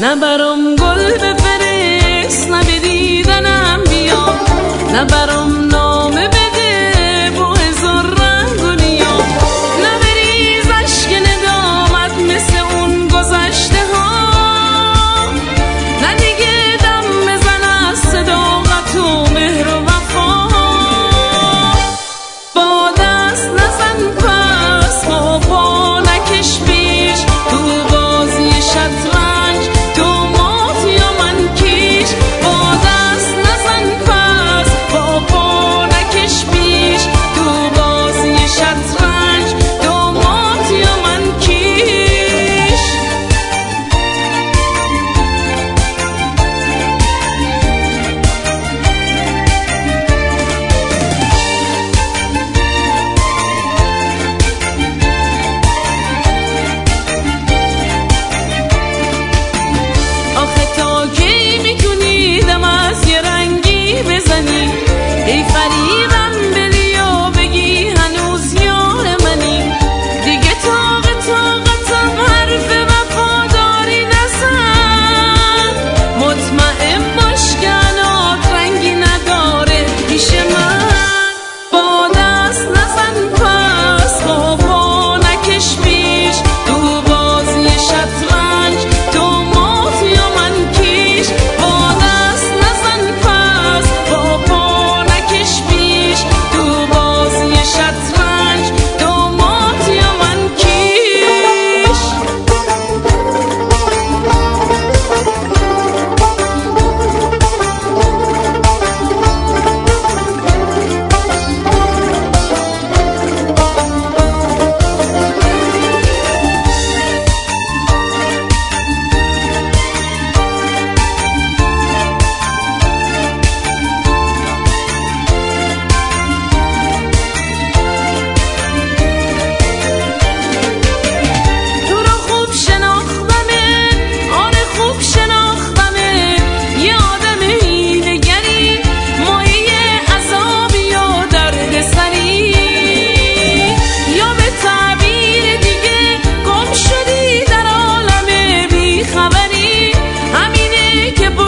نه برام گل بفرست نه به دیدنم بیا نه برام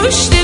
kuş